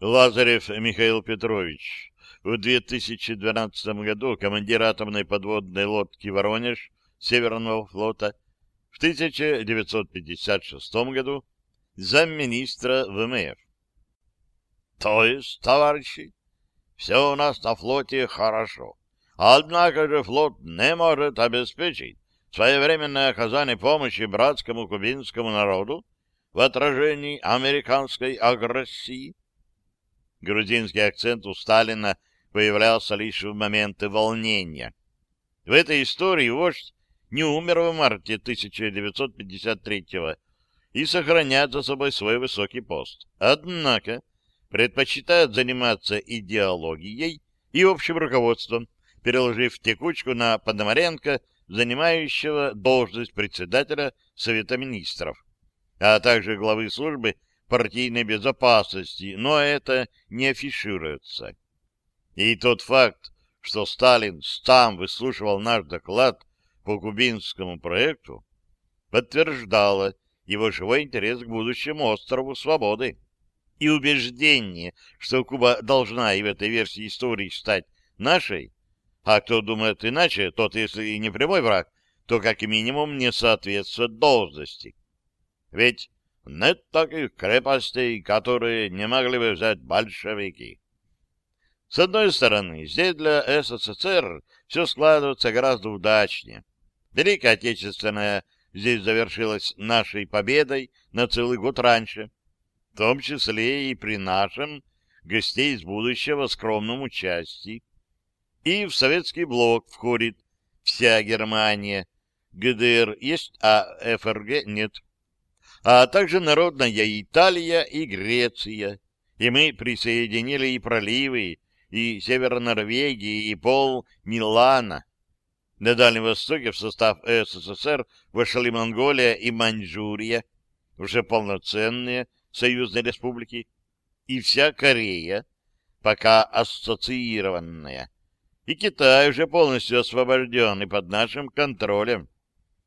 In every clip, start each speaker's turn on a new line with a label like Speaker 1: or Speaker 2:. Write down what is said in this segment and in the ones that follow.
Speaker 1: Лазарев Михаил Петрович, в 2012 году командир атомной подводной лодки «Воронеж» Северного флота, в 1956 году замминистра ВМФ. То есть, товарищи, все у нас на флоте хорошо. Однако же флот не может обеспечить своевременное оказание помощи братскому кубинскому народу в отражении американской агрессии. Грузинский акцент у Сталина появлялся лишь в моменты волнения. В этой истории вождь не умер в марте 1953-го и сохраняет за собой свой высокий пост. Однако предпочитает заниматься идеологией и общим руководством, переложив текучку на Пономаренко, занимающего должность председателя Совета Министров, а также главы службы партийной безопасности, но это не афишируется. И тот факт, что Сталин сам выслушивал наш доклад по кубинскому проекту, подтверждало его живой интерес к будущему острову свободы и убеждение, что Куба должна и в этой версии истории стать нашей, а кто думает иначе, тот, если и не прямой враг, то как минимум не соответствует должности. Ведь нет таких крепостей, которые не могли бы взять большевики. С одной стороны, здесь для СССР все складывается гораздо удачнее. Великая Отечественная здесь завершилась нашей победой на целый год раньше, в том числе и при нашем гостей из будущего скромном участии и в советский блок входит вся Германия. ГДР есть, а ФРГ нет. А также народная Италия и Греция. И мы присоединили и проливы, и Север Норвегии, и пол Милана. На Дальнем Востоке в состав СССР вошли Монголия и Маньчжурия, уже полноценные союзные республики, и вся Корея, пока ассоциированная и Китай уже полностью освобожден и под нашим контролем.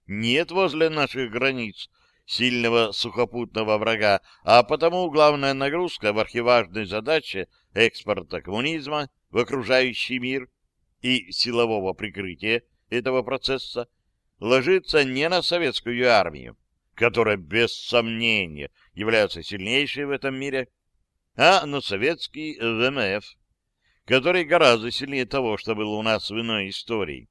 Speaker 1: Нет возле наших границ сильного сухопутного врага, а потому главная нагрузка в архиважной задаче экспорта коммунизма в окружающий мир и силового прикрытия этого процесса ложится не на советскую армию, которая без сомнения является сильнейшей в этом мире, а на советский ВМФ, который гораздо сильнее того, что было у нас в иной истории.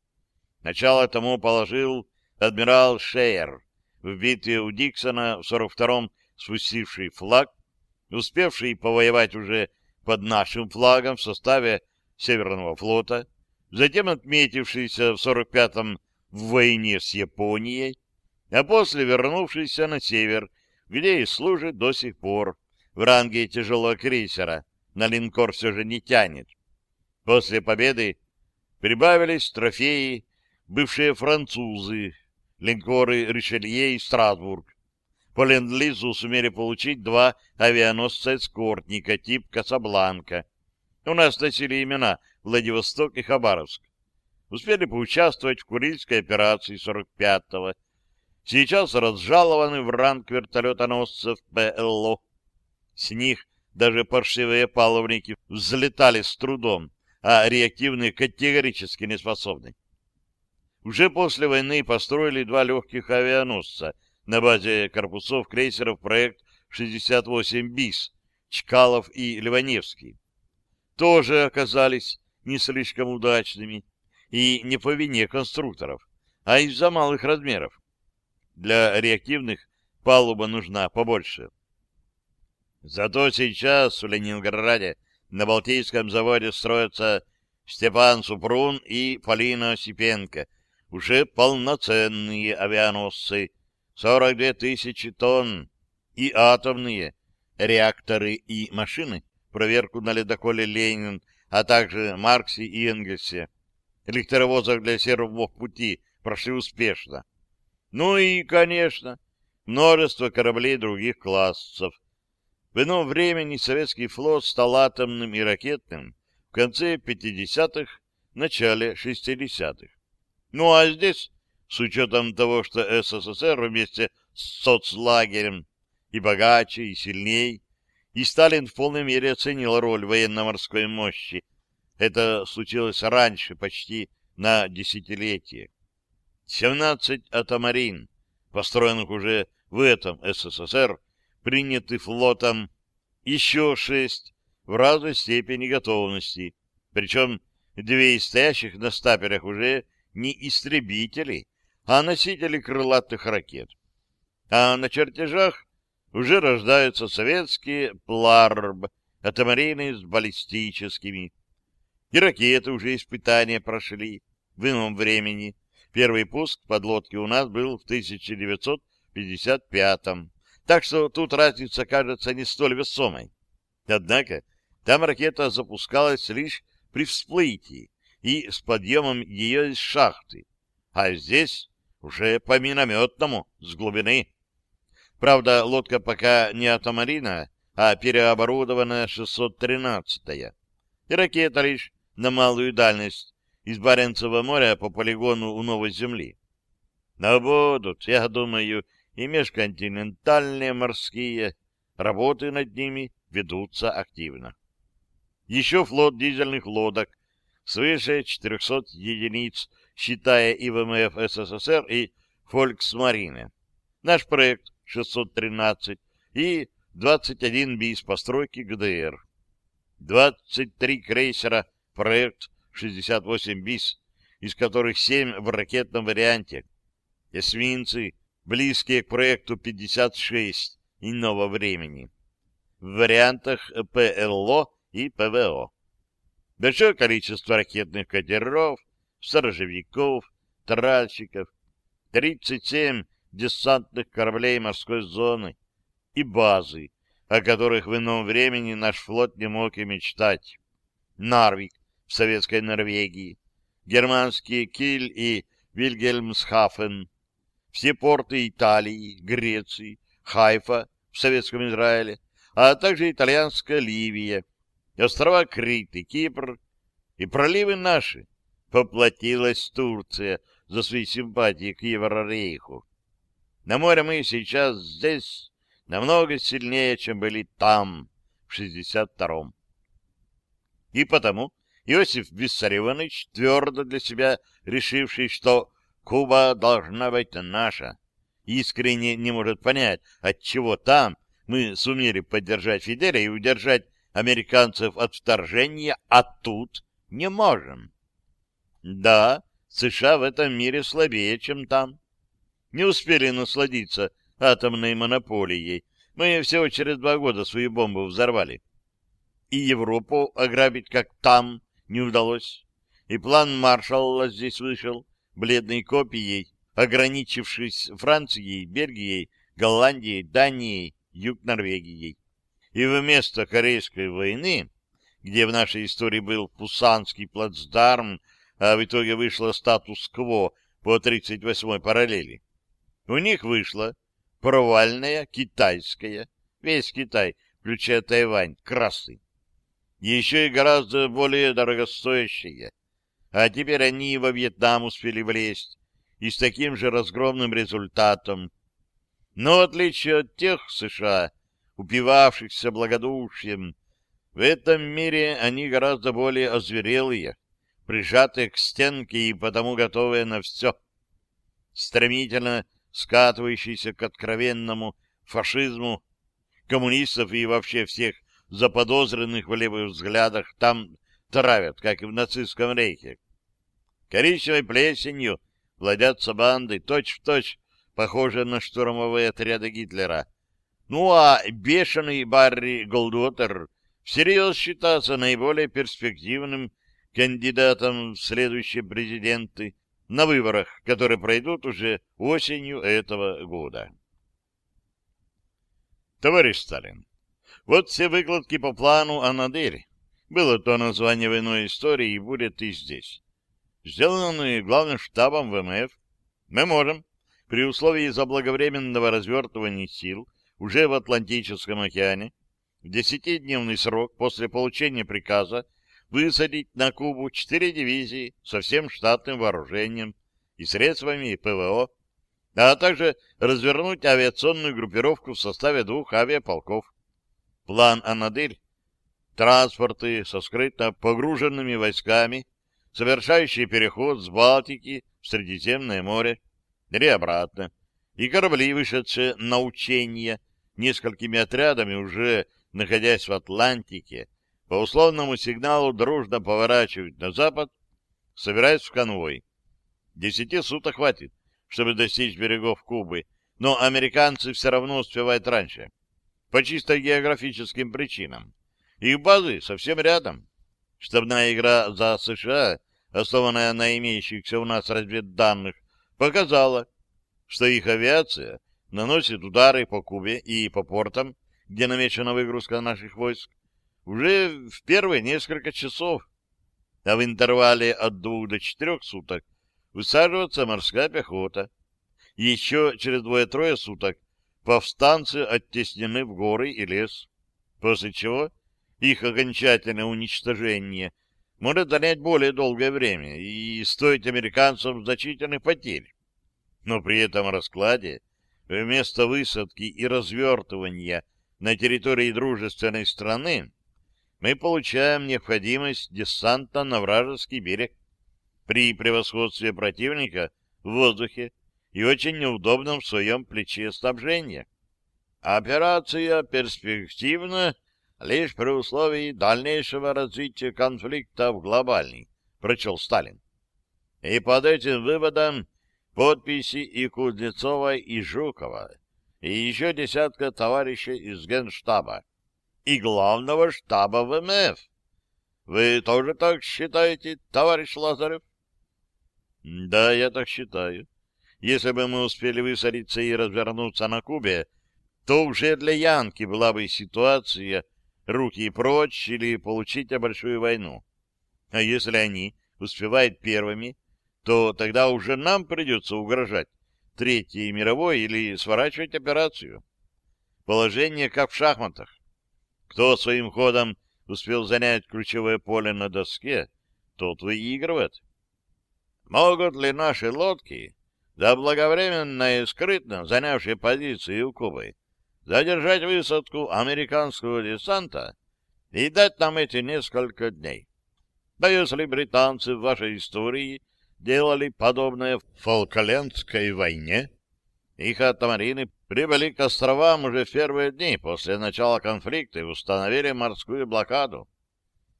Speaker 1: Начало тому положил адмирал Шейер в битве у Диксона в 42-м спустивший флаг, успевший повоевать уже под нашим флагом в составе Северного флота, затем отметившийся в 45-м в войне с Японией, а после вернувшийся на север, где и служит до сих пор в ранге тяжелого крейсера, на линкор все же не тянет. После победы прибавились трофеи, бывшие французы, линкоры Ришелье и Страсбург. По ленд-лизу сумели получить два авианосца-эскортника тип «Касабланка». У нас носили имена Владивосток и Хабаровск. Успели поучаствовать в Курильской операции 45-го. Сейчас разжалованы в ранг вертолетоносцев ПЛО. С них даже паршивые паловники взлетали с трудом, а реактивные категорически не способны. Уже после войны построили два легких авианосца на базе корпусов крейсеров проект 68 БИС, Чкалов и Ливаневский. Тоже оказались не слишком удачными, и не по вине конструкторов, а из-за малых размеров. Для реактивных палуба нужна побольше. Зато сейчас в Ленинграде на Балтийском заводе строятся Степан Супрун и Полина Осипенко, уже полноценные авианосцы, 42 тысячи тонн, и атомные, реакторы и машины, проверку на ледоколе «Ленин», а также Марксе и Энгельсе. Электровозов для сервов пути прошли успешно. Ну и, конечно, множество кораблей других классов, в ином времени советский флот стал атомным и ракетным в конце 50-х, начале 60-х. Ну а здесь, с учетом того, что СССР вместе с соцлагерем и богаче, и сильней, и Сталин в полной мере оценил роль военно-морской мощи. Это случилось раньше, почти на десятилетие. 17 атомарин, построенных уже в этом СССР, приняты флотом, еще шесть в разной степени готовности, причем две из стоящих на стапелях уже не истребители, а носители крылатых ракет. А на чертежах уже рождаются советские ПЛАРБ, атомарины с баллистическими. И ракеты уже испытания прошли в ином времени. Первый пуск подлодки у нас был в 1955 -м. Так что тут разница кажется не столь весомой. Однако там ракета запускалась лишь при всплытии и с подъемом ее из шахты, а здесь уже по минометному, с глубины. Правда, лодка пока не атомарина, а переоборудованная 613-я. И ракета лишь на малую дальность из Баренцева моря по полигону у Новой Земли. Но будут, я думаю, и межконтинентальные морские. Работы над ними ведутся активно. Еще флот дизельных лодок свыше 400 единиц, считая и ВМФ СССР, и Фольксмарины. Наш проект 613 и 21 БИС постройки ГДР. 23 крейсера проект 68 БИС, из которых 7 в ракетном варианте. Эсминцы, близкие к проекту 56 иного времени. В вариантах ПЛО и ПВО. Большое количество ракетных катеров, сторожевиков, тральщиков, 37 десантных кораблей морской зоны и базы, о которых в ином времени наш флот не мог и мечтать. Нарвик в советской Норвегии, германские Киль и Вильгельмсхафен, все порты Италии, Греции, Хайфа в советском Израиле, а также итальянская Ливия, острова Крит и Кипр, и проливы наши. Поплатилась Турция за свои симпатии к Еврорейху. На море мы сейчас здесь намного сильнее, чем были там, в 62-м. И потому Иосиф Виссарионович, твердо для себя решивший, что Куба должна быть наша, искренне не может понять, отчего там мы сумели поддержать Фиделя и удержать американцев от вторжения, а тут не можем. Да, США в этом мире слабее, чем там не успели насладиться атомной монополией. Мы всего через два года свою бомбу взорвали. И Европу ограбить, как там, не удалось. И план Маршалла здесь вышел, бледной копией, ограничившись Францией, Бельгией, Голландией, Данией, Юг Норвегией. И вместо Корейской войны, где в нашей истории был Пусанский плацдарм, а в итоге вышло статус-кво по 38-й параллели, у них вышла провальная китайская, весь Китай, включая Тайвань, красный. Еще и гораздо более дорогостоящая. А теперь они во Вьетнам успели влезть, и с таким же разгромным результатом. Но в отличие от тех США, упивавшихся благодушием, в этом мире они гораздо более озверелые, прижатые к стенке и потому готовые на все. Стремительно скатывающийся к откровенному фашизму, коммунистов и вообще всех заподозренных в левых взглядах там травят, как и в нацистском рейхе. Коричневой плесенью владятся банды, точь-в-точь похожие на штурмовые отряды Гитлера. Ну а бешеный Барри Голдуотер всерьез считается наиболее перспективным кандидатом в следующие президенты на выборах, которые пройдут уже осенью этого года. Товарищ Сталин, вот все выкладки по плану Анадырь. Было то название военной истории и будет и здесь. Сделанные главным штабом ВМФ, мы можем, при условии заблаговременного развертывания сил уже в Атлантическом океане, в десятидневный срок после получения приказа высадить на Кубу четыре дивизии со всем штатным вооружением и средствами ПВО, а также развернуть авиационную группировку в составе двух авиаполков. План «Анадырь» — транспорты со скрытно погруженными войсками, совершающие переход с Балтики в Средиземное море или обратно, и корабли, вышедшие на учения несколькими отрядами, уже находясь в Атлантике, по условному сигналу дружно поворачивают на запад, собираясь в конвой. Десяти суток хватит, чтобы достичь берегов Кубы, но американцы все равно успевают раньше. По чисто географическим причинам. Их базы совсем рядом. Штабная игра за США, основанная на имеющихся у нас разведданных, показала, что их авиация наносит удары по Кубе и по портам, где намечена выгрузка наших войск, уже в первые несколько часов, а в интервале от двух до четырех суток высаживается морская пехота. Еще через двое-трое суток повстанцы оттеснены в горы и лес, после чего их окончательное уничтожение может занять более долгое время и стоить американцам значительных потерь. Но при этом раскладе вместо высадки и развертывания на территории дружественной страны мы получаем необходимость десанта на вражеский берег при превосходстве противника в воздухе и очень неудобном в своем плече снабжения. Операция перспективна лишь при условии дальнейшего развития конфликта в глобальный, прочел Сталин. И под этим выводом подписи и Кузнецова, и Жукова, и еще десятка товарищей из Генштаба и главного штаба ВМФ. Вы тоже так считаете, товарищ Лазарев? Да, я так считаю. Если бы мы успели высадиться и развернуться на Кубе, то уже для Янки была бы ситуация руки прочь или получить большую войну. А если они успевают первыми, то тогда уже нам придется угрожать Третьей мировой или сворачивать операцию. Положение как в шахматах. Кто своим ходом успел занять ключевое поле на доске, тот выигрывает. Могут ли наши лодки, заблаговременно и скрытно занявшие позиции у Кубы, задержать высадку американского десанта и дать нам эти несколько дней? Да если британцы в вашей истории делали подобное в Фолклендской войне, их атомарины прибыли к островам уже в первые дни после начала конфликта и установили морскую блокаду.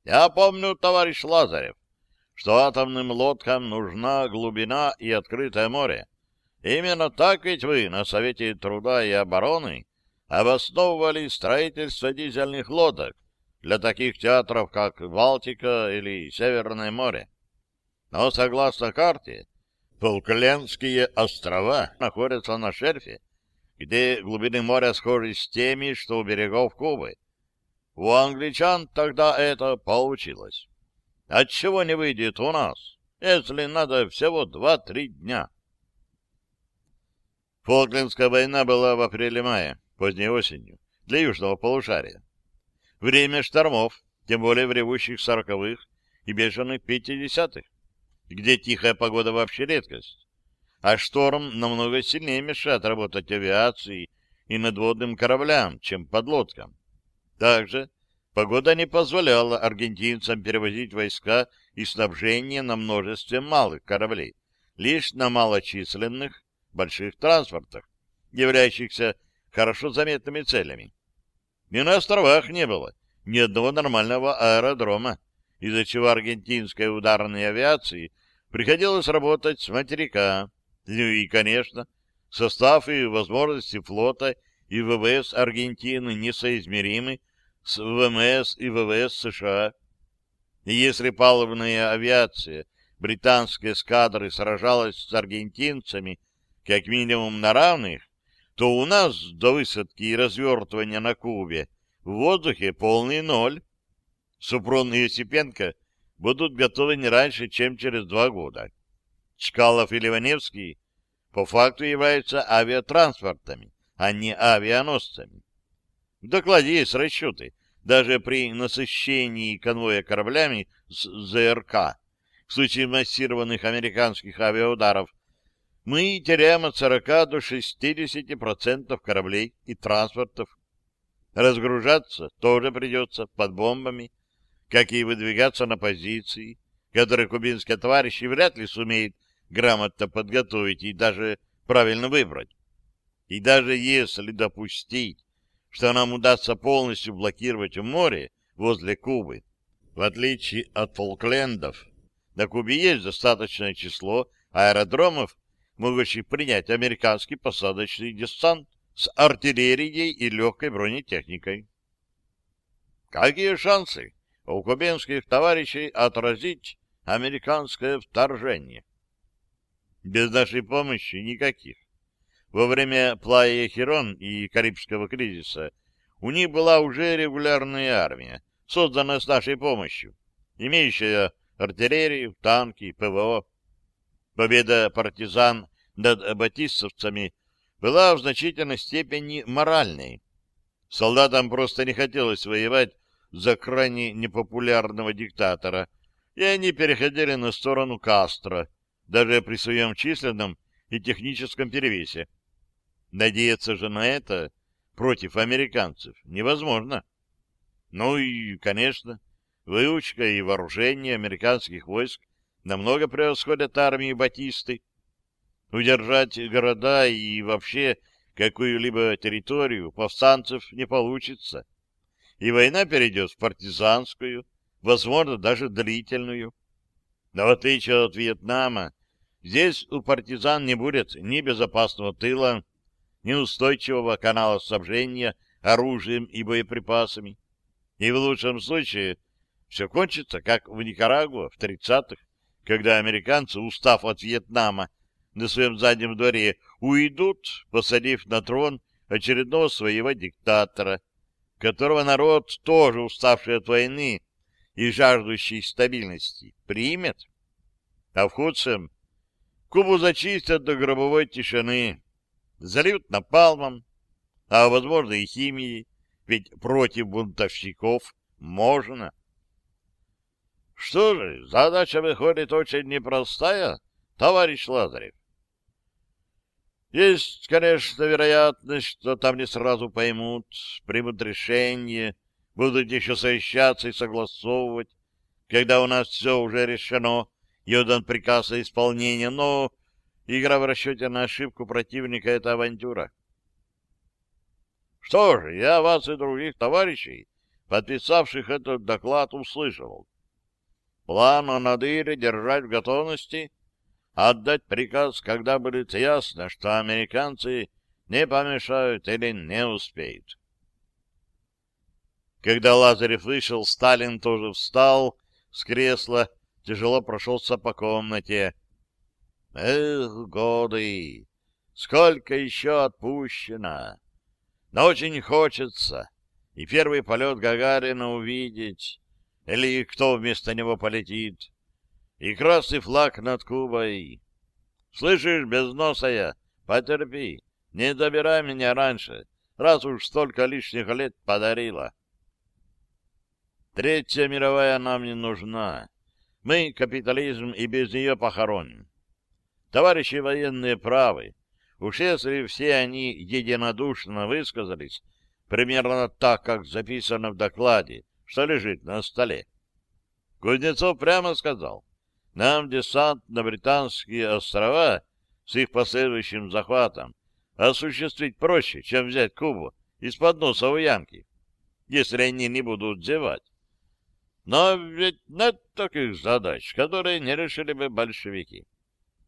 Speaker 1: Я помню, товарищ Лазарев, что атомным лодкам нужна глубина и открытое море. Именно так ведь вы на Совете труда и обороны обосновывали строительство дизельных лодок для таких театров, как Балтика или Северное море. Но, согласно карте, Фолклендские острова находятся на шельфе, где глубины моря схожи с теми, что у берегов Кубы. У англичан тогда это получилось. Отчего не выйдет у нас, если надо всего два-три дня? Фолклендская война была в апреле-мае, поздней осенью, для южного полушария. Время штормов, тем более в ревущих сороковых и бешеных пятидесятых где тихая погода вообще редкость. А шторм намного сильнее мешает работать авиации и надводным кораблям, чем подлодкам. Также погода не позволяла аргентинцам перевозить войска и снабжение на множестве малых кораблей, лишь на малочисленных больших транспортах, являющихся хорошо заметными целями. И на островах не было ни одного нормального аэродрома, из-за чего аргентинской ударной авиации приходилось работать с материка. Ну и, конечно, состав и возможности флота и ВВС Аргентины несоизмеримы с ВМС и ВВС США. И если палубная авиация британской эскадры сражалась с аргентинцами как минимум на равных, то у нас до высадки и развертывания на Кубе в воздухе полный ноль. Супрун и Осипенко будут готовы не раньше, чем через два года. Чкалов и Ливаневский по факту являются авиатранспортами, а не авианосцами. В докладе есть расчеты. Даже при насыщении конвоя кораблями с ЗРК в случае массированных американских авиаударов мы теряем от 40 до 60% кораблей и транспортов. Разгружаться тоже придется под бомбами, как и выдвигаться на позиции, которые кубинские товарищи вряд ли сумеют грамотно подготовить и даже правильно выбрать. И даже если допустить, что нам удастся полностью блокировать море возле Кубы, в отличие от Фолклендов, на Кубе есть достаточное число аэродромов, могущих принять американский посадочный десант с артиллерией и легкой бронетехникой. Какие шансы у кубинских товарищей отразить американское вторжение? Без нашей помощи никаких. Во время Плая Херон и Карибского кризиса у них была уже регулярная армия, созданная с нашей помощью, имеющая артиллерию, танки, ПВО. Победа партизан над батистовцами была в значительной степени моральной. Солдатам просто не хотелось воевать за крайне непопулярного диктатора, и они переходили на сторону Кастро, даже при своем численном и техническом перевесе. Надеяться же на это против американцев невозможно. Ну и, конечно, выучка и вооружение американских войск намного превосходят армии Батисты. Удержать города и вообще какую-либо территорию повстанцев не получится. И война перейдет в партизанскую, возможно, даже длительную. Но в отличие от Вьетнама, здесь у партизан не будет ни безопасного тыла, ни устойчивого канала снабжения оружием и боеприпасами. И в лучшем случае все кончится, как в Никарагуа в 30-х, когда американцы, устав от Вьетнама, на своем заднем дворе уйдут, посадив на трон очередного своего диктатора, которого народ, тоже уставший от войны и жаждущий стабильности, примет. А в худшем Кубу зачистят до гробовой тишины, зальют напалмом, а, возможно, и химией, ведь против бунтовщиков можно. Что же, задача выходит очень непростая, товарищ Лазарев. Есть, конечно, вероятность, что там не сразу поймут, примут решение, будут еще совещаться и согласовывать, когда у нас все уже решено и отдан приказ о исполнении, но игра в расчете на ошибку противника — это авантюра. Что ж, я вас и других товарищей, подписавших этот доклад, услышал. План о Надыре держать в готовности, отдать приказ, когда будет ясно, что американцы не помешают или не успеют. Когда Лазарев вышел, Сталин тоже встал с кресла, тяжело прошелся по комнате. Эх, годы! Сколько еще отпущено! Но очень хочется и первый полет Гагарина увидеть, или кто вместо него полетит, и красный флаг над Кубой. Слышишь, безносая, потерпи, не забирай меня раньше, раз уж столько лишних лет подарила. Третья мировая нам не нужна. Мы капитализм и без нее похороним. Товарищи военные правы. Уж если все они единодушно высказались, примерно так, как записано в докладе, что лежит на столе. Кузнецов прямо сказал, нам десант на Британские острова с их последующим захватом осуществить проще, чем взять Кубу из-под носа у Янки, если они не будут зевать. Но ведь нет таких задач, которые не решили бы большевики.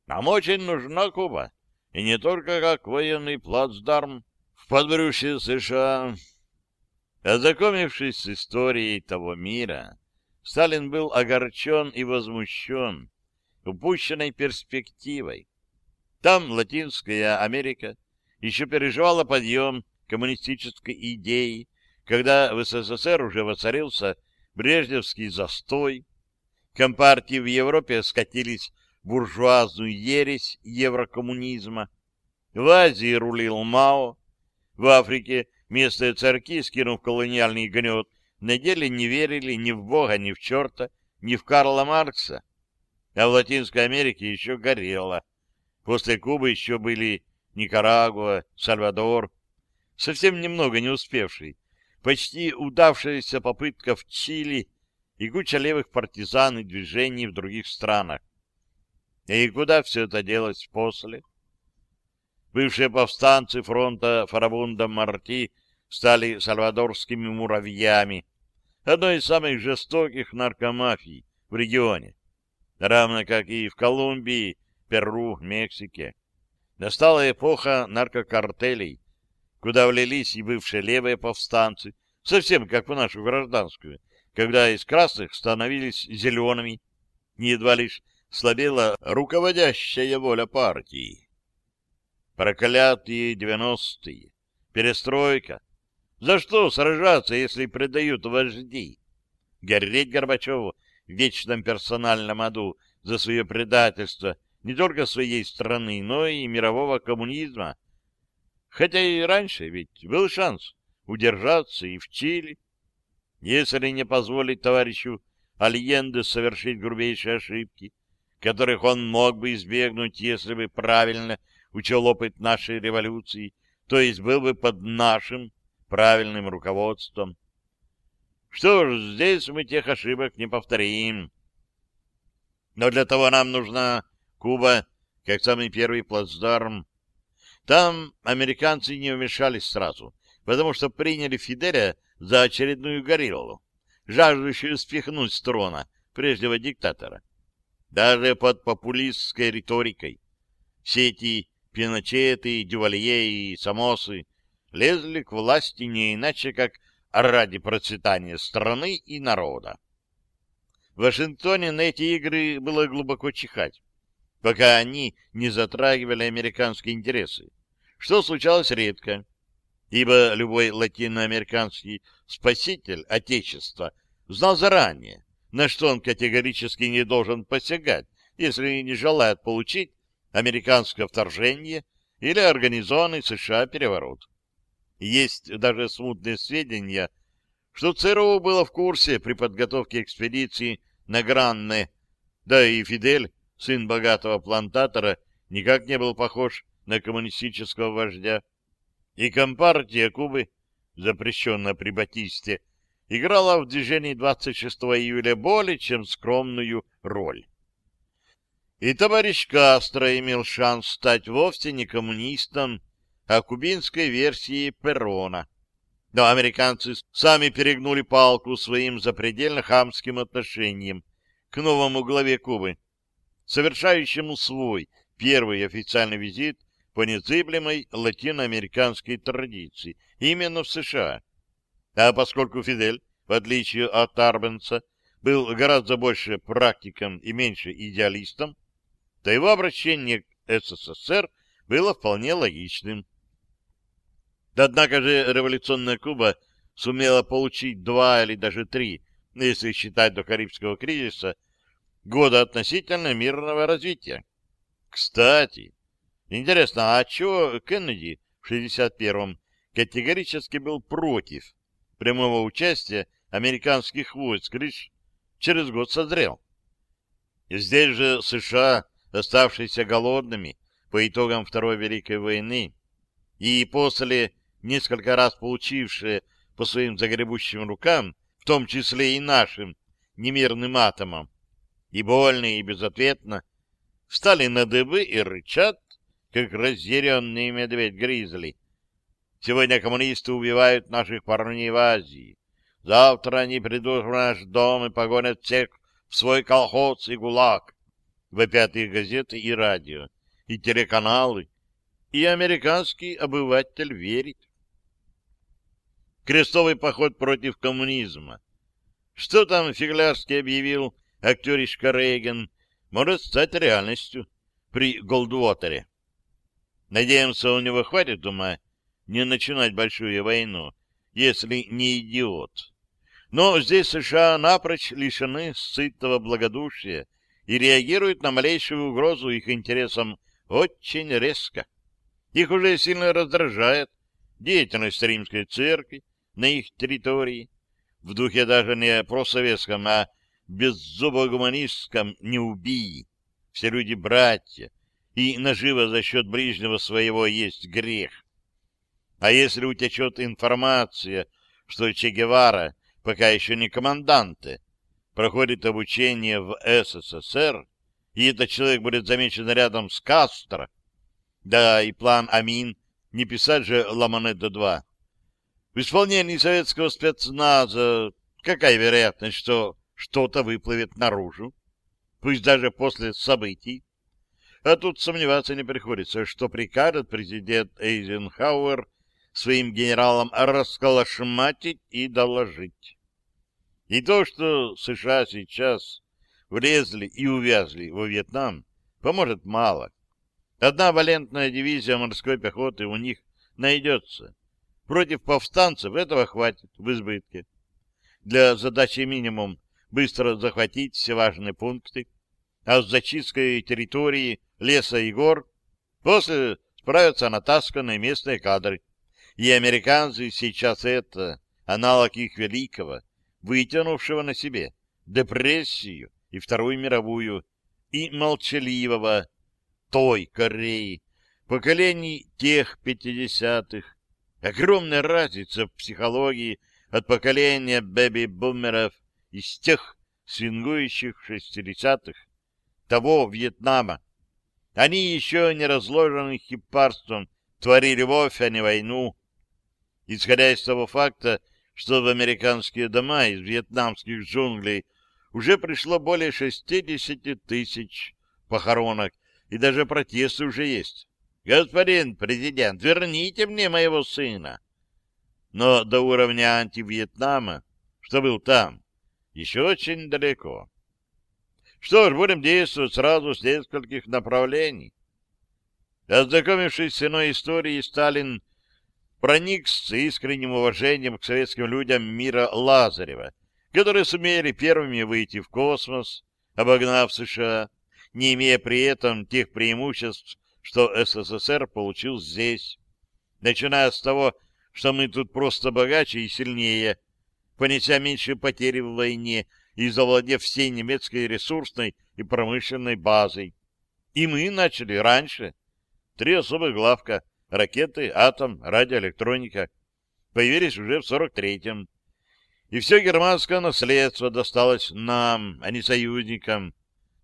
Speaker 1: Нам очень нужна Куба, и не только как военный плацдарм в подбрюшье США, Ознакомившись с историей того мира, Сталин был огорчен и возмущен упущенной перспективой. Там Латинская Америка еще переживала подъем коммунистической идеи, когда в СССР уже воцарился брежневский застой, компартии в Европе скатились в буржуазную ересь еврокоммунизма, в Азии рулил Мао, в Африке Местные царьки, скинув колониальный гнет, на деле не верили ни в Бога, ни в черта, ни в Карла Маркса. А в Латинской Америке еще горело. После Кубы еще были Никарагуа, Сальвадор, совсем немного не успевший. почти удавшаяся попытка в Чили и куча левых партизан и движений в других странах. И куда все это делось после? Бывшие повстанцы фронта Фарабунда Марти стали сальвадорскими муравьями, одной из самых жестоких наркомафий в регионе, равно как и в Колумбии, Перу, Мексике. Настала эпоха наркокартелей, куда влились и бывшие левые повстанцы, совсем как в нашу гражданскую, когда из красных становились зелеными, не едва лишь слабела руководящая воля партии. Проклятые девяностые, перестройка. За что сражаться, если предают вожди? Гореть Горбачеву в вечном персональном аду за свое предательство не только своей страны, но и мирового коммунизма. Хотя и раньше ведь был шанс удержаться и в Чили, если не позволить товарищу Альенде совершить грубейшие ошибки, которых он мог бы избегнуть, если бы правильно учел опыт нашей революции, то есть был бы под нашим правильным руководством. Что ж, здесь мы тех ошибок не повторим. Но для того нам нужна Куба, как самый первый плацдарм. Там американцы не вмешались сразу, потому что приняли Фиделя за очередную гориллу, жаждущую спихнуть с трона прежнего диктатора даже под популистской риторикой. Все эти Пиночеты, Дювалье и Самосы лезли к власти не иначе, как ради процветания страны и народа. В Вашингтоне на эти игры было глубоко чихать, пока они не затрагивали американские интересы, что случалось редко, ибо любой латиноамериканский спаситель Отечества знал заранее, на что он категорически не должен посягать, если не желает получить американское вторжение или организованный США переворот. Есть даже смутные сведения, что ЦРУ было в курсе при подготовке экспедиции на Гранне, да и Фидель, сын богатого плантатора, никак не был похож на коммунистического вождя. И Компартия Кубы, запрещенная при Батисте, играла в движении 26 июля более чем скромную роль. И товарищ Кастро имел шанс стать вовсе не коммунистом, а кубинской версией Перрона. Но американцы сами перегнули палку своим запредельно хамским отношением к новому главе Кубы, совершающему свой первый официальный визит по незыблемой латиноамериканской традиции именно в США. А поскольку Фидель, в отличие от Арбенца, был гораздо больше практиком и меньше идеалистом, то его обращение к СССР было вполне логичным. Однако же революционная Куба сумела получить два или даже три, если считать до Карибского кризиса, года относительно мирного развития. Кстати, интересно, а чего Кеннеди в 61-м категорически был против прямого участия американских войск лишь через год созрел. Здесь же США, оставшиеся голодными по итогам Второй Великой войны, и после несколько раз получившие по своим загребущим рукам, в том числе и нашим немирным атомам, и больно, и безответно, встали на дыбы и рычат, как разъяренный медведь-гризли, Сегодня коммунисты убивают наших парней в Азии. Завтра они придут в наш дом и погонят всех в свой колхоз и гулаг. Вопят их газеты и радио, и телеканалы, и американский обыватель верит. Крестовый поход против коммунизма. Что там Фиглярский объявил актеришка Рейган, может стать реальностью при Голдвотере. Надеемся, у него хватит ума не начинать большую войну, если не идиот. Но здесь США напрочь лишены сытого благодушия и реагируют на малейшую угрозу их интересам очень резко. Их уже сильно раздражает деятельность римской церкви на их территории, в духе даже не просоветском, а беззубогуманистском «не убий». Все люди братья, и наживо за счет ближнего своего есть грех. А если утечет информация, что Че Гевара, пока еще не команданты, проходит обучение в СССР, и этот человек будет замечен рядом с Кастро, да и план Амин, не писать же Ламанета-2. В исполнении советского спецназа какая вероятность, что что-то выплывет наружу, пусть даже после событий? А тут сомневаться не приходится, что прикажет президент Эйзенхауэр своим генералам расколошматить и доложить. И то, что США сейчас влезли и увязли во Вьетнам, поможет мало. Одна валентная дивизия морской пехоты у них найдется. Против повстанцев этого хватит в избытке. Для задачи минимум быстро захватить все важные пункты, а с зачисткой территории, леса и гор после справятся натасканные местные кадры. И американцы сейчас это аналог их великого, вытянувшего на себе депрессию и Вторую мировую, и молчаливого той Кореи, поколений тех пятидесятых. Огромная разница в психологии от поколения бэби-бумеров из тех свингующих шестидесятых, того Вьетнама. Они еще не разложенным хипарством творили вовсе а не войну. Исходя из того факта, что в американские дома из вьетнамских джунглей уже пришло более 60 тысяч похоронок, и даже протесты уже есть. «Господин президент, верните мне моего сына!» Но до уровня антивьетнама, что был там, еще очень далеко. Что ж, будем действовать сразу с нескольких направлений. Ознакомившись с иной историей, Сталин проник с искренним уважением к советским людям мира Лазарева, которые сумели первыми выйти в космос, обогнав США, не имея при этом тех преимуществ, что СССР получил здесь. Начиная с того, что мы тут просто богаче и сильнее, понеся меньше потери в войне и завладев всей немецкой ресурсной и промышленной базой. И мы начали раньше. Три особых главка — ракеты, атом, радиоэлектроника — появились уже в 43-м. И все германское наследство досталось нам, а не союзникам.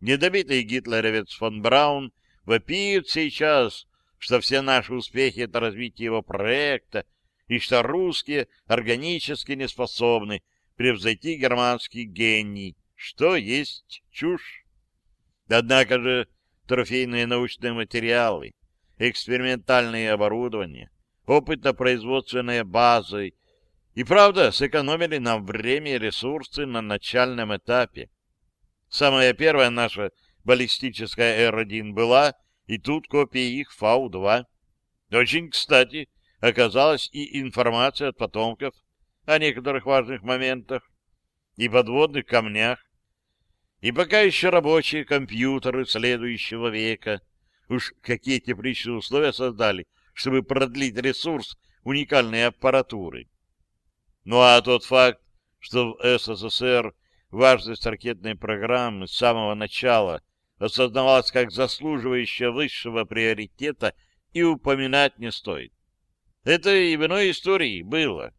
Speaker 1: Недобитый гитлеровец фон Браун вопит сейчас, что все наши успехи — это развитие его проекта, и что русские органически не способны превзойти германский гений, что есть чушь. Однако же трофейные научные материалы, экспериментальное оборудование, опытно-производственная база и, правда, сэкономили нам время и ресурсы на начальном этапе. Самая первая наша баллистическая Р-1 была, и тут копия их Фау-2. Очень кстати, оказалась и информация от потомков о некоторых важных моментах и подводных камнях, и пока еще рабочие компьютеры следующего века. Уж какие тепличные условия создали, чтобы продлить ресурс уникальной аппаратуры. Ну а тот факт, что в СССР важность ракетной программы с самого начала осознавалась как заслуживающая высшего приоритета и упоминать не стоит. Это и в иной истории было.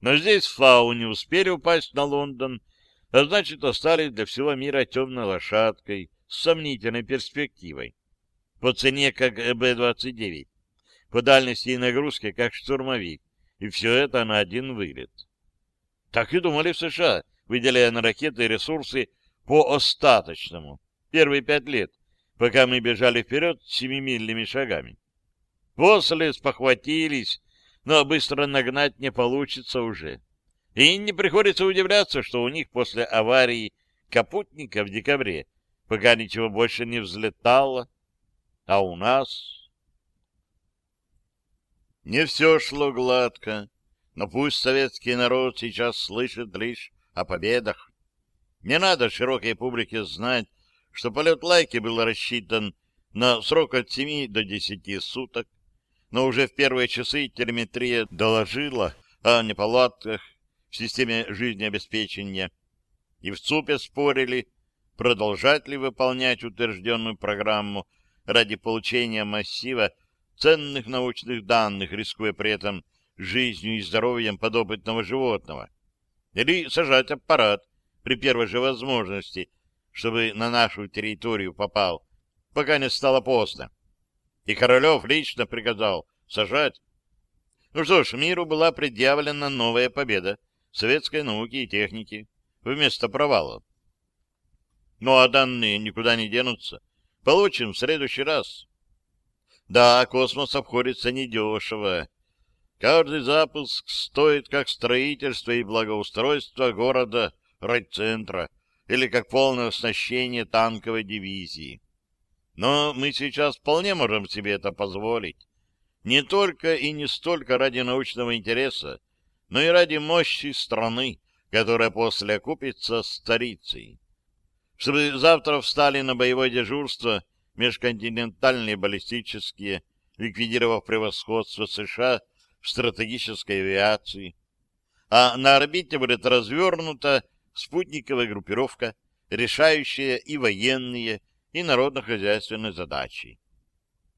Speaker 1: Но здесь фау не успели упасть на Лондон, а значит, остались для всего мира темной лошадкой с сомнительной перспективой. По цене как Б-29, по дальности и нагрузке как штурмовик, и все это на один вылет. Так и думали в США, выделяя на ракеты ресурсы по остаточному, первые пять лет, пока мы бежали вперед семимильными шагами. После спохватились, но быстро нагнать не получится уже. И не приходится удивляться, что у них после аварии капутника в декабре пока ничего больше не взлетало, а у нас... Не все шло гладко, но пусть советский народ сейчас слышит лишь о победах. Не надо широкой публике знать, что полет лайки был рассчитан на срок от 7 до 10 суток, но уже в первые часы телеметрия доложила о неполадках в системе жизнеобеспечения, и в ЦУПе спорили, продолжать ли выполнять утвержденную программу ради получения массива ценных научных данных, рискуя при этом жизнью и здоровьем подопытного животного. Или сажать аппарат при первой же возможности, чтобы на нашу территорию попал, пока не стало поздно. И Королев лично приказал сажать. Ну что ж, миру была предъявлена новая победа советской науки и техники вместо провала. Ну а данные никуда не денутся. Получим в следующий раз. Да, космос обходится недешево. Каждый запуск стоит как строительство и благоустройство города райцентра или как полное оснащение танковой дивизии. Но мы сейчас вполне можем себе это позволить. Не только и не столько ради научного интереса, но и ради мощи страны, которая после окупится старицей. Чтобы завтра встали на боевое дежурство межконтинентальные баллистические, ликвидировав превосходство США в стратегической авиации. А на орбите будет развернута спутниковая группировка, решающая и военные, и народно-хозяйственные задачи.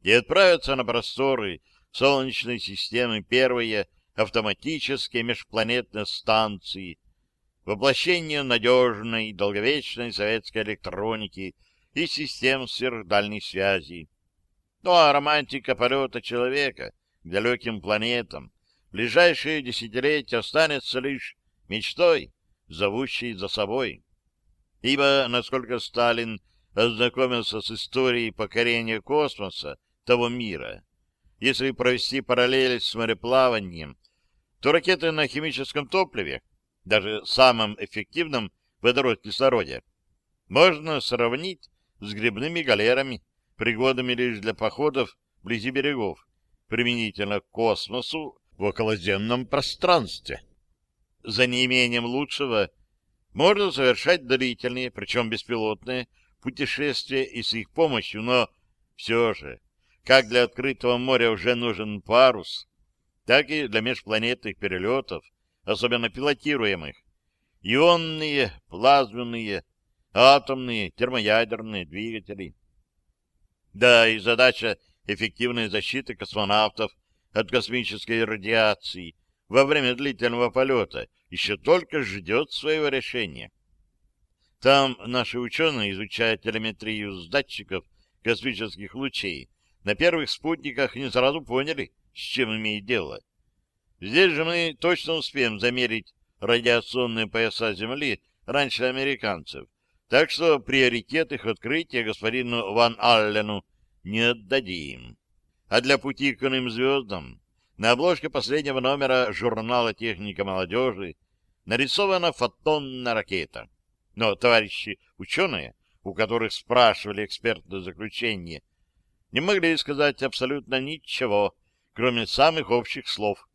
Speaker 1: И отправятся на просторы Солнечной системы первые автоматические межпланетные станции, воплощение надежной, долговечной советской электроники и систем сверхдальней связи. Ну а романтика полета человека к далеким планетам в ближайшие десятилетия останется лишь мечтой, зовущей за собой. Ибо, насколько Сталин ознакомился с историей покорения космоса того мира, если провести параллель с мореплаванием, то ракеты на химическом топливе, даже самом эффективном водород-кислороде, можно сравнить с грибными галерами, пригодными лишь для походов вблизи берегов, применительно к космосу в околоземном пространстве. За неимением лучшего можно совершать длительные, причем беспилотные, путешествия и с их помощью, но все же, как для открытого моря уже нужен парус, так и для межпланетных перелетов, особенно пилотируемых, ионные, плазменные, атомные, термоядерные двигатели. Да, и задача эффективной защиты космонавтов от космической радиации во время длительного полета еще только ждет своего решения. Там наши ученые изучают телеметрию с датчиков космических лучей. На первых спутниках не сразу поняли, с чем имеет дело. Здесь же мы точно успеем замерить радиационные пояса Земли раньше американцев, так что приоритет их открытия господину Ван Аллену не отдадим. А для пути к иным звездам на обложке последнего номера журнала «Техника молодежи» нарисована фотонная ракета. Но товарищи ученые, у которых спрашивали экспертное заключение, не могли сказать абсолютно ничего, кроме самых общих слов.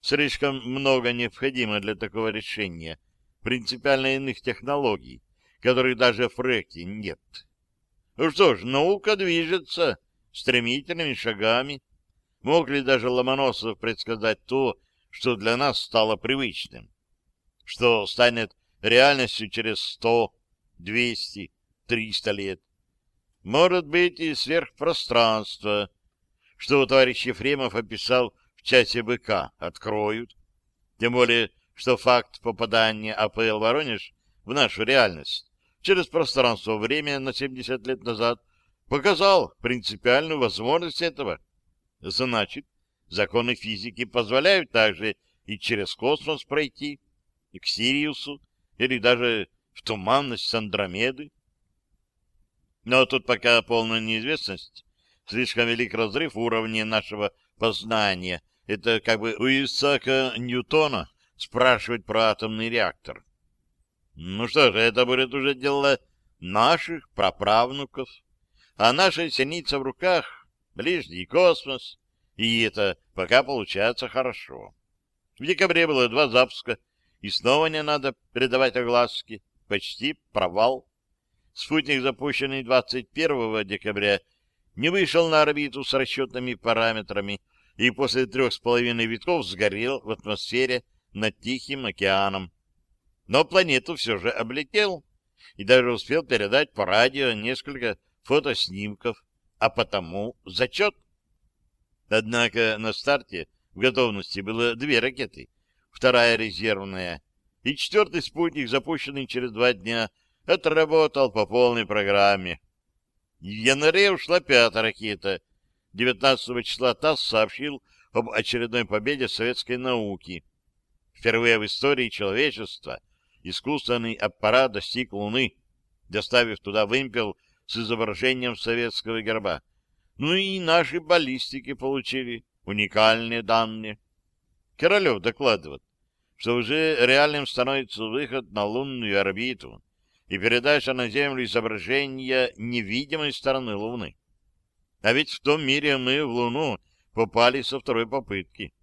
Speaker 1: Слишком много необходимо для такого решения, принципиально иных технологий, которых даже в проекте нет. Ну что ж, наука движется стремительными шагами. Мог ли даже Ломоносов предсказать то, что для нас стало привычным? Что станет реальностью через сто, двести, триста лет? Может быть и сверхпространство, что товарищ Ефремов описал в часе БК, откроют. Тем более, что факт попадания АПЛ «Воронеж» в нашу реальность через пространство-время на 70 лет назад показал принципиальную возможность этого. Значит, законы физики позволяют также и через космос пройти, и к Сириусу, или даже в туманность Андромеды. Но тут пока полная неизвестность, слишком велик разрыв уровня нашего познания. Это как бы у Исаака Ньютона спрашивать про атомный реактор. Ну что же, это будет уже дело наших праправнуков. А наша синица в руках — ближний космос. И это пока получается хорошо. В декабре было два запуска, и снова не надо передавать огласки. Почти провал. Спутник, запущенный 21 декабря, не вышел на орбиту с расчетными параметрами и после трех с половиной витков сгорел в атмосфере над Тихим океаном но планету все же облетел и даже успел передать по радио несколько фотоснимков, а потому зачет. Однако на старте в готовности было две ракеты, вторая резервная, и четвертый спутник, запущенный через два дня, отработал по полной программе. В январе ушла пятая ракета. 19 числа ТАСС сообщил об очередной победе советской науки. Впервые в истории человечества искусственный аппарат достиг Луны, доставив туда вымпел с изображением советского герба. Ну и наши баллистики получили уникальные данные. Королев докладывает, что уже реальным становится выход на лунную орбиту и передача на Землю изображения невидимой стороны Луны. А ведь в том мире мы в Луну попали со второй попытки.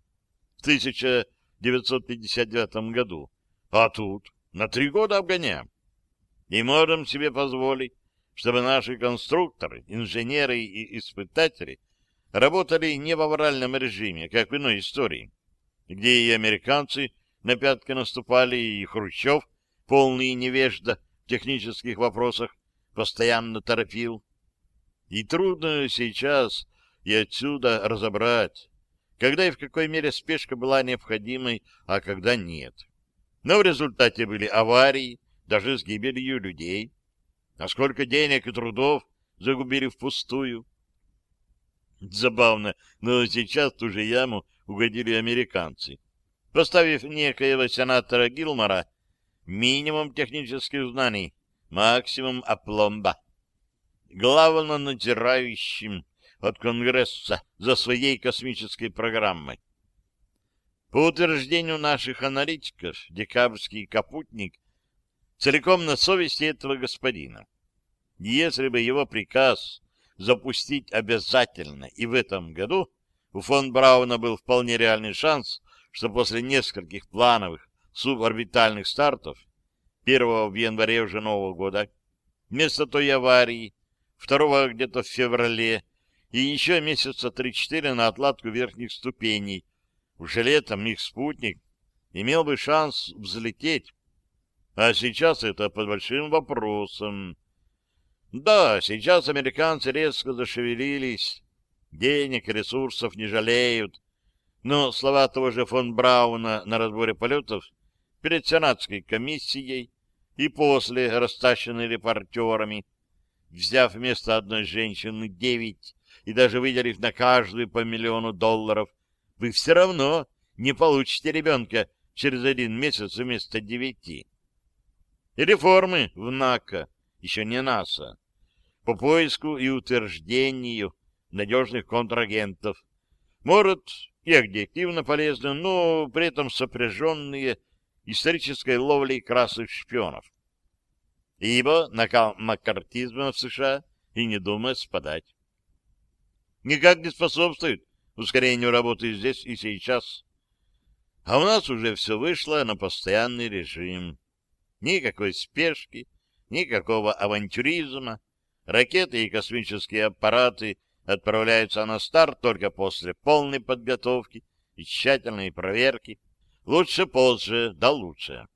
Speaker 1: В 1959 году. А тут на три года обгоняем. И можем себе позволить, чтобы наши конструкторы, инженеры и испытатели работали не в авральном режиме, как в иной истории, где и американцы на пятки наступали, и Хрущев, полный невежда в технических вопросах, постоянно торопил. И трудно сейчас и отсюда разобрать, когда и в какой мере спешка была необходимой, а когда нет. Но в результате были аварии, даже с гибелью людей. А сколько денег и трудов загубили впустую. Забавно, но сейчас ту же яму угодили американцы. Поставив некоего сенатора Гилмора, минимум технических знаний, максимум опломба. Главным надзирающим от Конгресса за своей космической программой. По утверждению наших аналитиков, декабрьский капутник целиком на совести этого господина. Если бы его приказ запустить обязательно и в этом году, у фон Брауна был вполне реальный шанс, что после нескольких плановых суборбитальных стартов, первого в январе уже Нового года, вместо той аварии, второго где-то в феврале, и еще месяца 3-4 на отладку верхних ступеней, уже летом их спутник имел бы шанс взлететь. А сейчас это под большим вопросом. Да, сейчас американцы резко зашевелились, денег ресурсов не жалеют, но слова того же фон Брауна на разборе полетов перед Сенатской комиссией и после, растащенной репортерами, взяв вместо одной женщины девять и даже выделив на каждую по миллиону долларов, вы все равно не получите ребенка через один месяц вместо девяти. И реформы в НАКО еще не НАСА, по поиску и утверждению надежных контрагентов. Может, и объективно полезны, но при этом сопряженные исторической ловлей красных шпионов. Ибо накал маккартизма в США и не думает спадать. Никак не способствует ускорению работы здесь и сейчас. А у нас уже все вышло на постоянный режим. Никакой спешки, никакого авантюризма. Ракеты и космические аппараты отправляются на старт только после полной подготовки и тщательной проверки. Лучше позже, да лучше.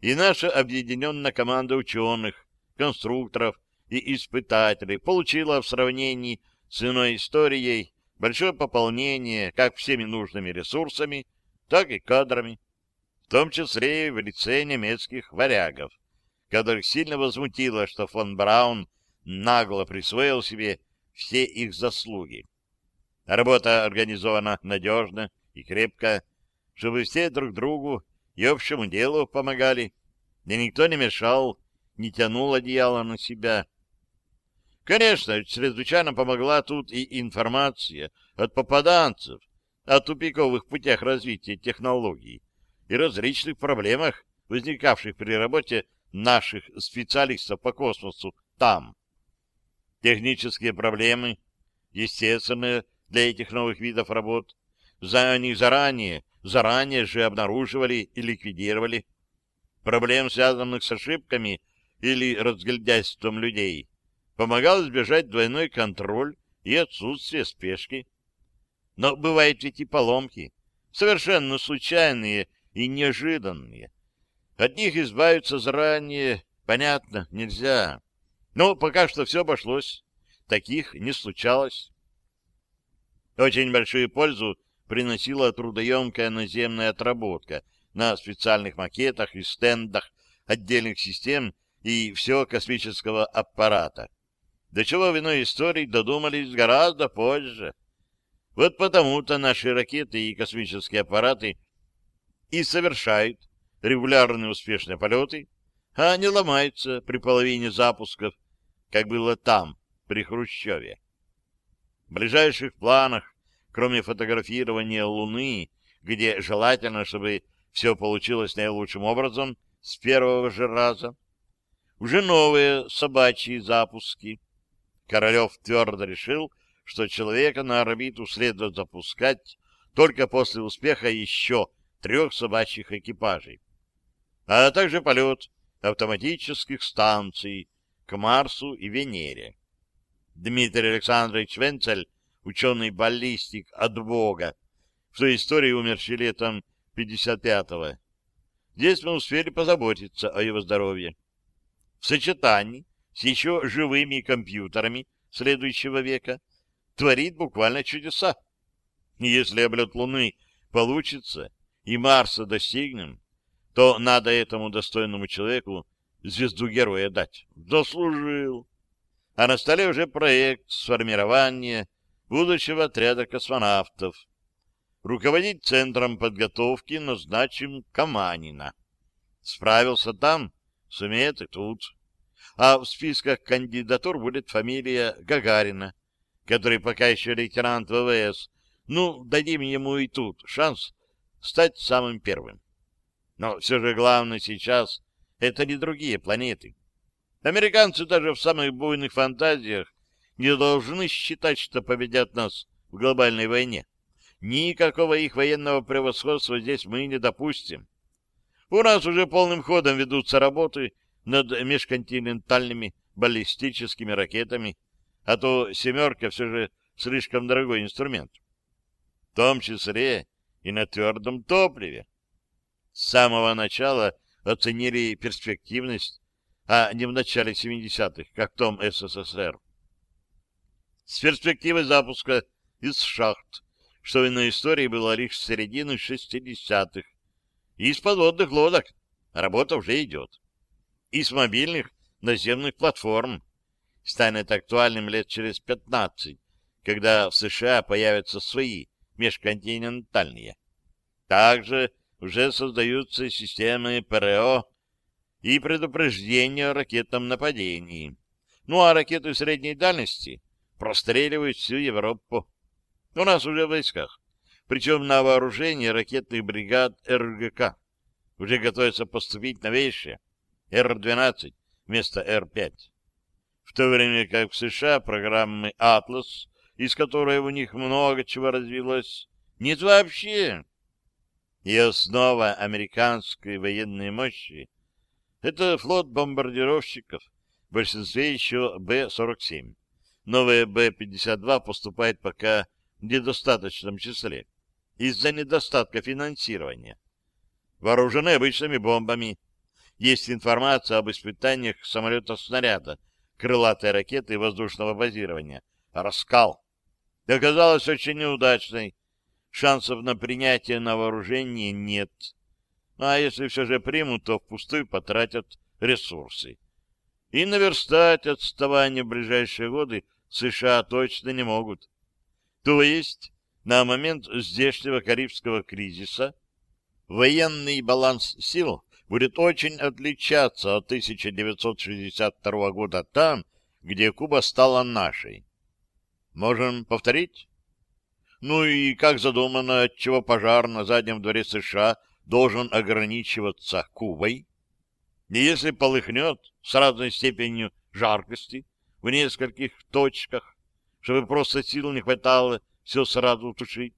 Speaker 1: И наша объединенная команда ученых, конструкторов и испытателей получила в сравнении с иной историей большое пополнение как всеми нужными ресурсами, так и кадрами том числе и в лице немецких варягов, которых сильно возмутило, что фон Браун нагло присвоил себе все их заслуги. Работа организована надежно и крепко, чтобы все друг другу и общему делу помогали, и никто не мешал, не тянул одеяло на себя. Конечно, чрезвычайно помогла тут и информация от попаданцев о тупиковых путях развития технологий, и различных проблемах, возникавших при работе наших специалистов по космосу там. Технические проблемы, естественные для этих новых видов работ, за них заранее, заранее же обнаруживали и ликвидировали. Проблем, связанных с ошибками или разгильдяйством людей, помогал избежать двойной контроль и отсутствие спешки. Но бывают ведь и поломки, совершенно случайные и неожиданные. От них избавиться заранее, понятно, нельзя. Но пока что все обошлось. Таких не случалось. Очень большую пользу приносила трудоемкая наземная отработка на специальных макетах и стендах отдельных систем и всего космического аппарата. До чего в иной истории додумались гораздо позже. Вот потому-то наши ракеты и космические аппараты и совершают регулярные успешные полеты, а не ломаются при половине запусков, как было там, при Хрущеве. В ближайших планах, кроме фотографирования Луны, где желательно, чтобы все получилось наилучшим образом с первого же раза, уже новые собачьи запуски. Королев твердо решил, что человека на орбиту следует запускать только после успеха еще трех собачьих экипажей, а также полет автоматических станций к Марсу и Венере. Дмитрий Александрович Венцель, ученый-баллистик от Бога, в той истории умерший летом 55-го. Здесь мы успели позаботиться о его здоровье. В сочетании с еще живыми компьютерами следующего века творит буквально чудеса. Если облет Луны получится и Марса достигнем, то надо этому достойному человеку звезду героя дать. Заслужил. А на столе уже проект сформирования будущего отряда космонавтов. Руководить центром подготовки назначим Каманина. Справился там, сумеет и тут. А в списках кандидатур будет фамилия Гагарина, который пока еще лейтенант ВВС. Ну, дадим ему и тут шанс стать самым первым. Но все же главное сейчас — это не другие планеты. Американцы даже в самых буйных фантазиях не должны считать, что победят нас в глобальной войне. Никакого их военного превосходства здесь мы не допустим. У нас уже полным ходом ведутся работы над межконтинентальными баллистическими ракетами, а то «семерка» все же слишком дорогой инструмент. В том числе и на твердом топливе. С самого начала оценили перспективность, а не в начале 70-х, как в том СССР. С перспективой запуска из шахт, что в иной истории было лишь с середины 60-х, и из подводных лодок работа уже идет. И с мобильных наземных платформ. Станет актуальным лет через 15, когда в США появятся свои межконтинентальные. Также уже создаются системы ПРО и предупреждения о ракетном нападении. Ну а ракеты средней дальности простреливают всю Европу. У нас уже в войсках причем на вооружение ракетных бригад РГК. Уже готовится поступить новейшие Р-12 вместо Р-5. В то время как в США программы «Атлас», из которой у них много чего развилось, нет вообще. И основа американской военной мощи — это флот бомбардировщиков, в большинстве еще Б-47. Новые Б-52 поступают пока в недостаточном числе из-за недостатка финансирования. Вооружены обычными бомбами. Есть информация об испытаниях самолета-снаряда, крылатой ракеты воздушного базирования «Раскал». Оказалось очень неудачной. Шансов на принятие на вооружение нет. А если все же примут, то впустую потратят ресурсы. И наверстать отставание в ближайшие годы США точно не могут. То есть на момент здешнего Карибского кризиса военный баланс сил будет очень отличаться от 1962 года там, где Куба стала нашей. Можем повторить? Ну и как задумано, отчего пожар на заднем дворе США должен ограничиваться Кубой? И если полыхнет с разной степенью жаркости в нескольких точках, чтобы просто сил не хватало все сразу тушить.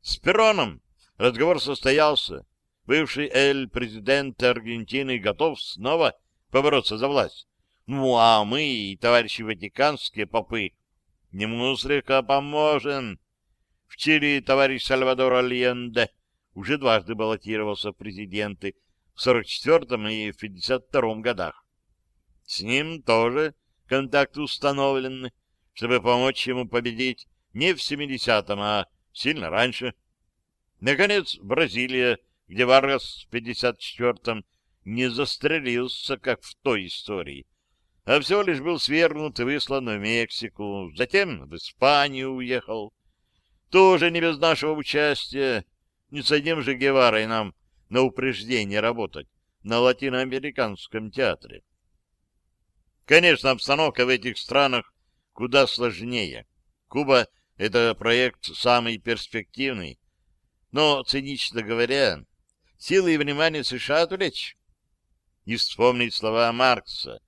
Speaker 1: С Пероном разговор состоялся. Бывший Эль-президент Аргентины готов снова побороться за власть. Ну, а мы и товарищи ватиканские попы ему слегка поможем. В Чили товарищ Сальвадор Альенде уже дважды баллотировался в президенты в 44-м и в 52-м годах. С ним тоже контакты установлены, чтобы помочь ему победить не в 70-м, а сильно раньше. Наконец, Бразилия, где Варгас в 54-м не застрелился, как в той истории, а всего лишь был свергнут и выслан в Мексику, затем в Испанию уехал. Тоже не без нашего участия. Не с одним же Геварой нам на упреждение работать на латиноамериканском театре. Конечно, обстановка в этих странах куда сложнее. Куба — это проект самый перспективный, но, цинично говоря, силы и внимание США отвлечь. И вспомнить слова Маркса,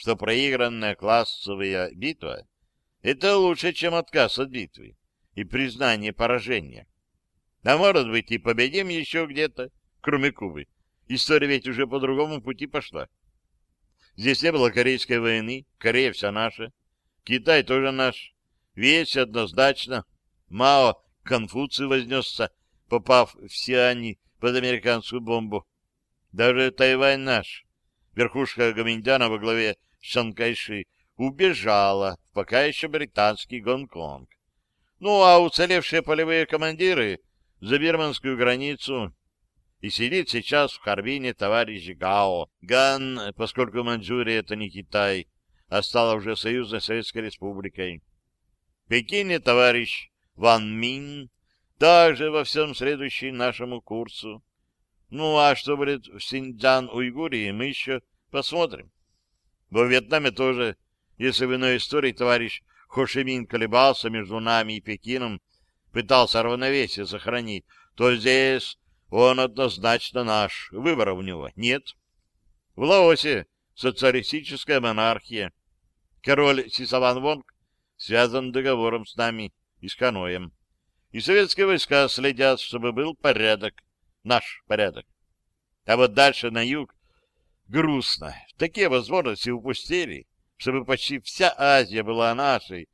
Speaker 1: что проигранная классовая битва — это лучше, чем отказ от битвы и признание поражения. А может быть, и победим еще где-то, кроме Кубы. История ведь уже по другому пути пошла. Здесь не было Корейской войны, Корея вся наша, Китай тоже наш. Весь однозначно. Мао Конфуций вознесся, попав в Сиани под американскую бомбу. Даже Тайвань наш. Верхушка Гаминдяна во главе Шанкайши убежала в пока еще британский Гонконг. Ну, а уцелевшие полевые командиры за бирманскую границу и сидит сейчас в Харбине товарищ Гао. Ган, поскольку Маньчжурия — это не Китай, а стала уже союзной Советской Республикой. Пекине товарищ Ван Мин, также во всем следующий нашему курсу. Ну, а что будет в Синьцзян-Уйгурии, мы еще посмотрим. Во Вьетнаме тоже, если в иной истории товарищ Хошимин колебался между нами и Пекином, пытался равновесие сохранить, то здесь он однозначно наш. Выбора у него нет. В Лаосе социалистическая монархия. Король Сисаван Вонг связан договором с нами и с Ханоем. И советские войска следят, чтобы был порядок. Наш порядок. А вот дальше на юг грустно. Такие возможности упустили чтобы почти вся Азия была нашей,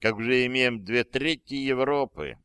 Speaker 1: как уже имеем две трети Европы.